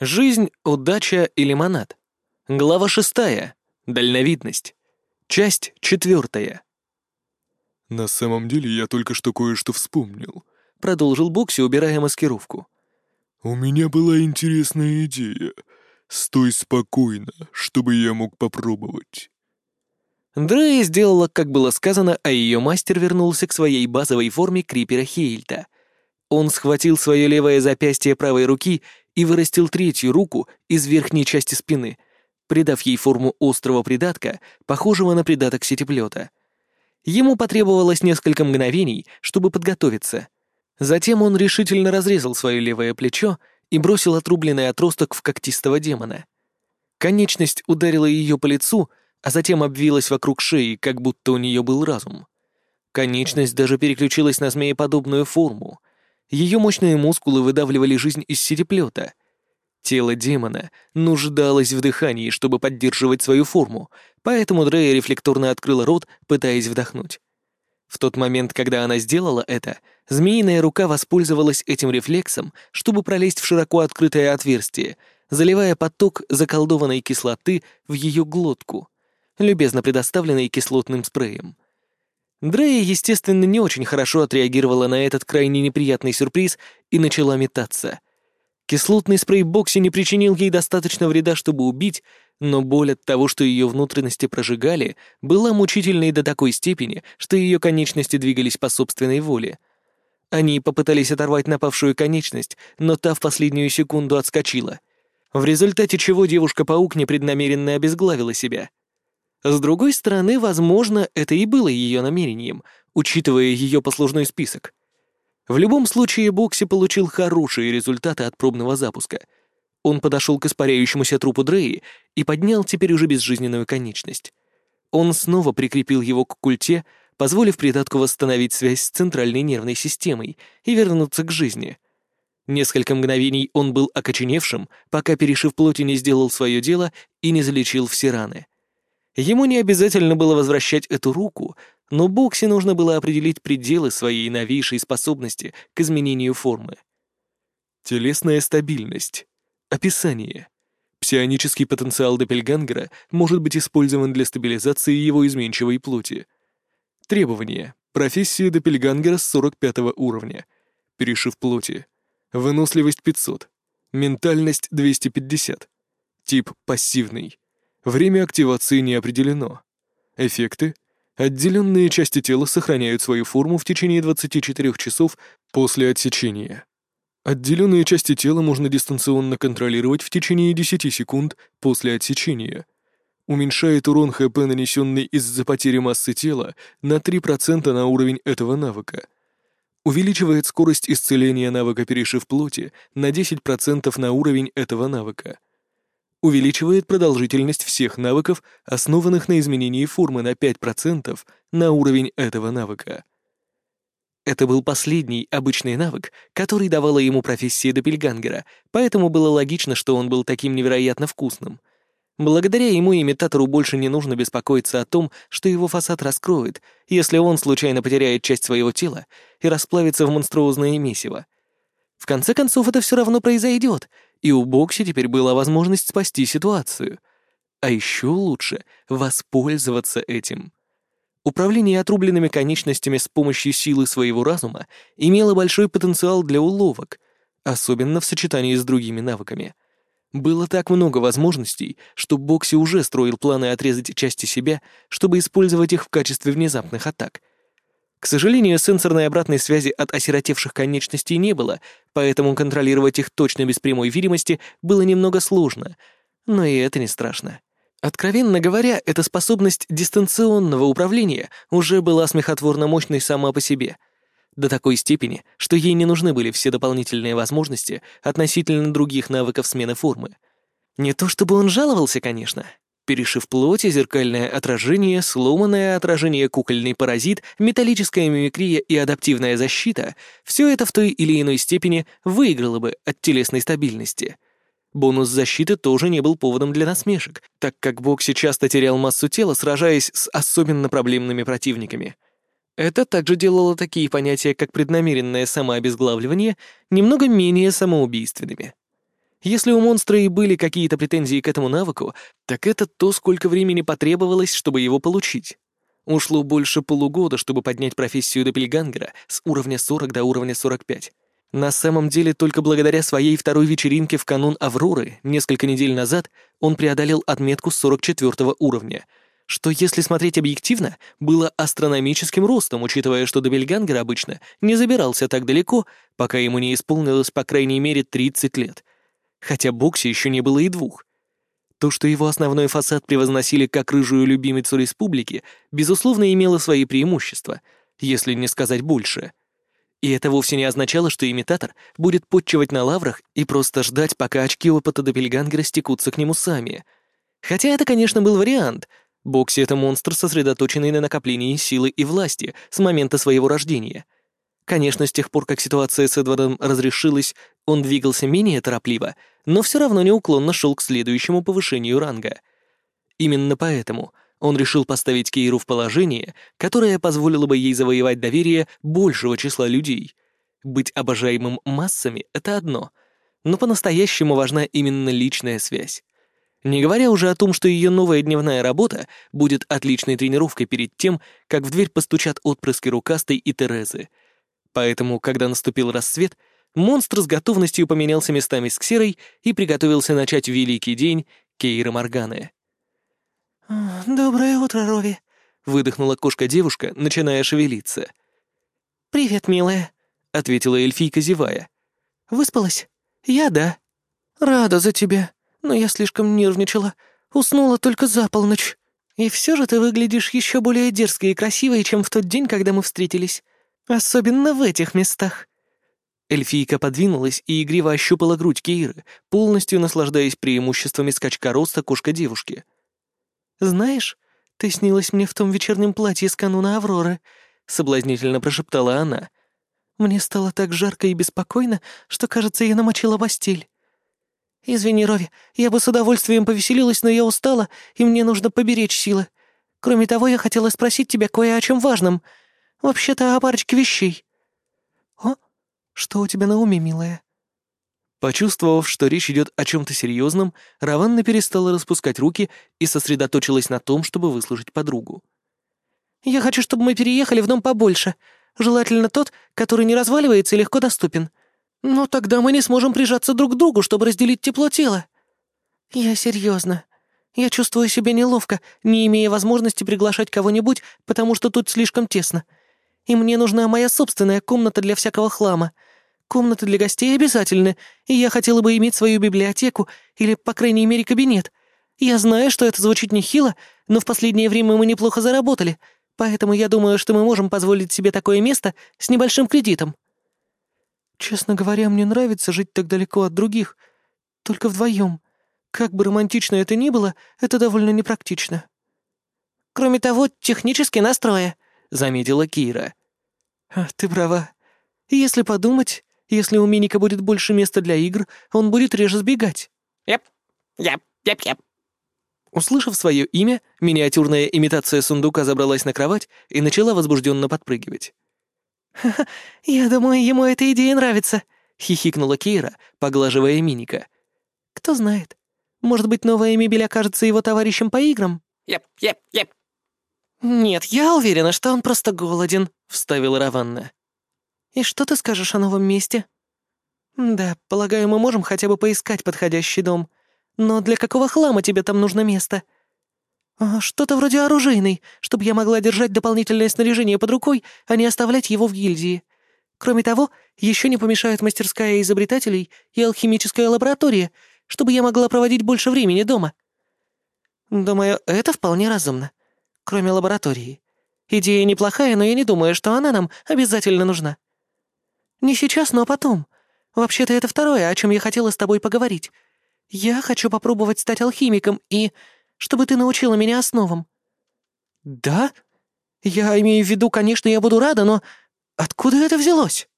Жизнь, удача и лимонад. Глава шестая. Дальновидность. Часть четвертая. «На самом деле я только что кое-что вспомнил», — продолжил Бокси, убирая маскировку. «У меня была интересная идея. Стой спокойно, чтобы я мог попробовать». Дрея сделала, как было сказано, а ее мастер вернулся к своей базовой форме Крипера Хейльта. Он схватил свое левое запястье правой руки и вырастил третью руку из верхней части спины, придав ей форму острого придатка, похожего на придаток сетеплета. Ему потребовалось несколько мгновений, чтобы подготовиться. Затем он решительно разрезал свое левое плечо и бросил отрубленный отросток в когтистого демона. Конечность ударила ее по лицу, а затем обвилась вокруг шеи, как будто у нее был разум. Конечность даже переключилась на змееподобную форму. Ее мощные мускулы выдавливали жизнь из сетеплета. Тело демона нуждалось в дыхании, чтобы поддерживать свою форму, поэтому Дрея рефлекторно открыла рот, пытаясь вдохнуть. В тот момент, когда она сделала это, змеиная рука воспользовалась этим рефлексом, чтобы пролезть в широко открытое отверстие, заливая поток заколдованной кислоты в ее глотку, любезно предоставленной кислотным спреем. Дрея, естественно, не очень хорошо отреагировала на этот крайне неприятный сюрприз и начала метаться. Кислотный спрей Бокси не причинил ей достаточно вреда, чтобы убить, но боль от того, что ее внутренности прожигали, была мучительной до такой степени, что ее конечности двигались по собственной воле. Они попытались оторвать напавшую конечность, но та в последнюю секунду отскочила. В результате чего девушка-паук непреднамеренно обезглавила себя. С другой стороны, возможно, это и было ее намерением, учитывая ее послужной список. В любом случае, Бокси получил хорошие результаты от пробного запуска. Он подошел к испаряющемуся трупу Дреи и поднял теперь уже безжизненную конечность. Он снова прикрепил его к культе, позволив придатку восстановить связь с центральной нервной системой и вернуться к жизни. Несколько мгновений он был окоченевшим, пока перешив плоти не сделал свое дело и не залечил все раны. Ему не обязательно было возвращать эту руку, но Бокси нужно было определить пределы своей новейшей способности к изменению формы. Телесная стабильность. Описание. Псионический потенциал Доппельгангера может быть использован для стабилизации его изменчивой плоти. Требования. Профессия Доппельгангера с 45 уровня. Перешив плоти. Выносливость 500. Ментальность 250. Тип пассивный. Время активации не определено. Эффекты Отделенные части тела сохраняют свою форму в течение 24 часов после отсечения. Отделенные части тела можно дистанционно контролировать в течение 10 секунд после отсечения. Уменьшает урон ХП, нанесенный из-за потери массы тела, на 3% на уровень этого навыка. Увеличивает скорость исцеления навыка перешив плоти на 10% на уровень этого навыка увеличивает продолжительность всех навыков, основанных на изменении формы на 5% на уровень этого навыка. Это был последний обычный навык, который давала ему профессия Доппельгангера, поэтому было логично, что он был таким невероятно вкусным. Благодаря ему имитатору больше не нужно беспокоиться о том, что его фасад раскроет, если он случайно потеряет часть своего тела и расплавится в монструозное месиво. В конце концов, это все равно произойдет, и у Бокси теперь была возможность спасти ситуацию. А еще лучше воспользоваться этим. Управление отрубленными конечностями с помощью силы своего разума имело большой потенциал для уловок, особенно в сочетании с другими навыками. Было так много возможностей, что Бокси уже строил планы отрезать части себя, чтобы использовать их в качестве внезапных атак — к сожалению, сенсорной обратной связи от осиротевших конечностей не было, поэтому контролировать их точно без прямой видимости было немного сложно. Но и это не страшно. Откровенно говоря, эта способность дистанционного управления уже была смехотворно мощной сама по себе. До такой степени, что ей не нужны были все дополнительные возможности относительно других навыков смены формы. Не то чтобы он жаловался, конечно, перешив плоти, зеркальное отражение, сломанное отражение, кукольный паразит, металлическая мимикрия и адаптивная защита — все это в той или иной степени выиграло бы от телесной стабильности. Бонус защиты тоже не был поводом для насмешек, так как Бокси часто терял массу тела, сражаясь с особенно проблемными противниками. Это также делало такие понятия, как преднамеренное самообезглавливание, немного менее самоубийственными. Если у монстра и были какие-то претензии к этому навыку, так это то, сколько времени потребовалось, чтобы его получить. Ушло больше полугода, чтобы поднять профессию Доппельгангера с уровня 40 до уровня 45. На самом деле, только благодаря своей второй вечеринке в канун Авроры несколько недель назад он преодолел отметку 44 уровня, что, если смотреть объективно, было астрономическим ростом, учитывая, что Добельгангер обычно не забирался так далеко, пока ему не исполнилось по крайней мере 30 лет — хотя Боксе еще не было и двух. То, что его основной фасад превозносили как рыжую любимицу республики, безусловно, имело свои преимущества, если не сказать больше. И это вовсе не означало, что имитатор будет подчивать на лаврах и просто ждать, пока очки опыта Доппельгангера стекутся к нему сами. Хотя это, конечно, был вариант. Бокси — это монстр, сосредоточенный на накоплении силы и власти с момента своего рождения — Конечно, с тех пор, как ситуация с Эдвардом разрешилась, он двигался менее торопливо, но все равно неуклонно шел к следующему повышению ранга. Именно поэтому он решил поставить Кейру в положение, которое позволило бы ей завоевать доверие большего числа людей. Быть обожаемым массами — это одно, но по-настоящему важна именно личная связь. Не говоря уже о том, что ее новая дневная работа будет отличной тренировкой перед тем, как в дверь постучат отпрыски Рукастой и Терезы — Поэтому, когда наступил рассвет, монстр с готовностью поменялся местами с Ксерой и приготовился начать великий день Кейра Морганы. «Доброе утро, Рови», — выдохнула кошка-девушка, начиная шевелиться. «Привет, милая», — ответила эльфийка, зевая. «Выспалась? Я да. Рада за тебя, но я слишком нервничала. Уснула только за полночь. И все же ты выглядишь еще более дерзкой и красивой, чем в тот день, когда мы встретились. Особенно в этих местах». Эльфийка подвинулась и игриво ощупала грудь Кейры, полностью наслаждаясь преимуществами скачка роста кошка-девушки. «Знаешь, ты снилась мне в том вечернем платье с кануна Авроры», — соблазнительно прошептала она. «Мне стало так жарко и беспокойно, что, кажется, я намочила постель. Извини, Рови, я бы с удовольствием повеселилась, но я устала, и мне нужно поберечь силы. Кроме того, я хотела спросить тебя кое о чем важном — Вообще-то о парочке вещей». «О, что у тебя на уме, милая?» Почувствовав, что речь идет о чем-то серьезном, Раванна перестала распускать руки и сосредоточилась на том, чтобы выслушать подругу. «Я хочу, чтобы мы переехали в дом побольше. Желательно тот, который не разваливается и легко доступен. Но тогда мы не сможем прижаться друг к другу, чтобы разделить тепло тела. Я серьезно. Я чувствую себя неловко, не имея возможности приглашать кого-нибудь, потому что тут слишком тесно и мне нужна моя собственная комната для всякого хлама. Комнаты для гостей обязательны, и я хотела бы иметь свою библиотеку или, по крайней мере, кабинет. Я знаю, что это звучит нехило, но в последнее время мы неплохо заработали, поэтому я думаю, что мы можем позволить себе такое место с небольшим кредитом». «Честно говоря, мне нравится жить так далеко от других, только вдвоем. Как бы романтично это ни было, это довольно непрактично». «Кроме того, технические настроя», — заметила Кира. «Ты права. Если подумать, если у Миника будет больше места для игр, он будет реже сбегать». «Яп, яп, яп, яп». Услышав свое имя, миниатюрная имитация сундука забралась на кровать и начала возбужденно подпрыгивать. «Ха-ха, я думаю, ему эта идея нравится», — хихикнула Кейра, поглаживая Миника. «Кто знает, может быть, новая мебель окажется его товарищем по играм?» «Еп, еп, еп». «Нет, я уверена, что он просто голоден», — вставила Раванна. «И что ты скажешь о новом месте?» «Да, полагаю, мы можем хотя бы поискать подходящий дом. Но для какого хлама тебе там нужно место?» «А, «Что-то вроде оружейной, чтобы я могла держать дополнительное снаряжение под рукой, а не оставлять его в гильдии. Кроме того, еще не помешают мастерская изобретателей и алхимическая лаборатория, чтобы я могла проводить больше времени дома». «Думаю, это вполне разумно. Кроме лаборатории. Идея неплохая, но я не думаю, что она нам обязательно нужна. Не сейчас, но потом. Вообще-то это второе, о чем я хотела с тобой поговорить. Я хочу попробовать стать алхимиком и... чтобы ты научила меня основам». «Да? Я имею в виду, конечно, я буду рада, но откуда это взялось?»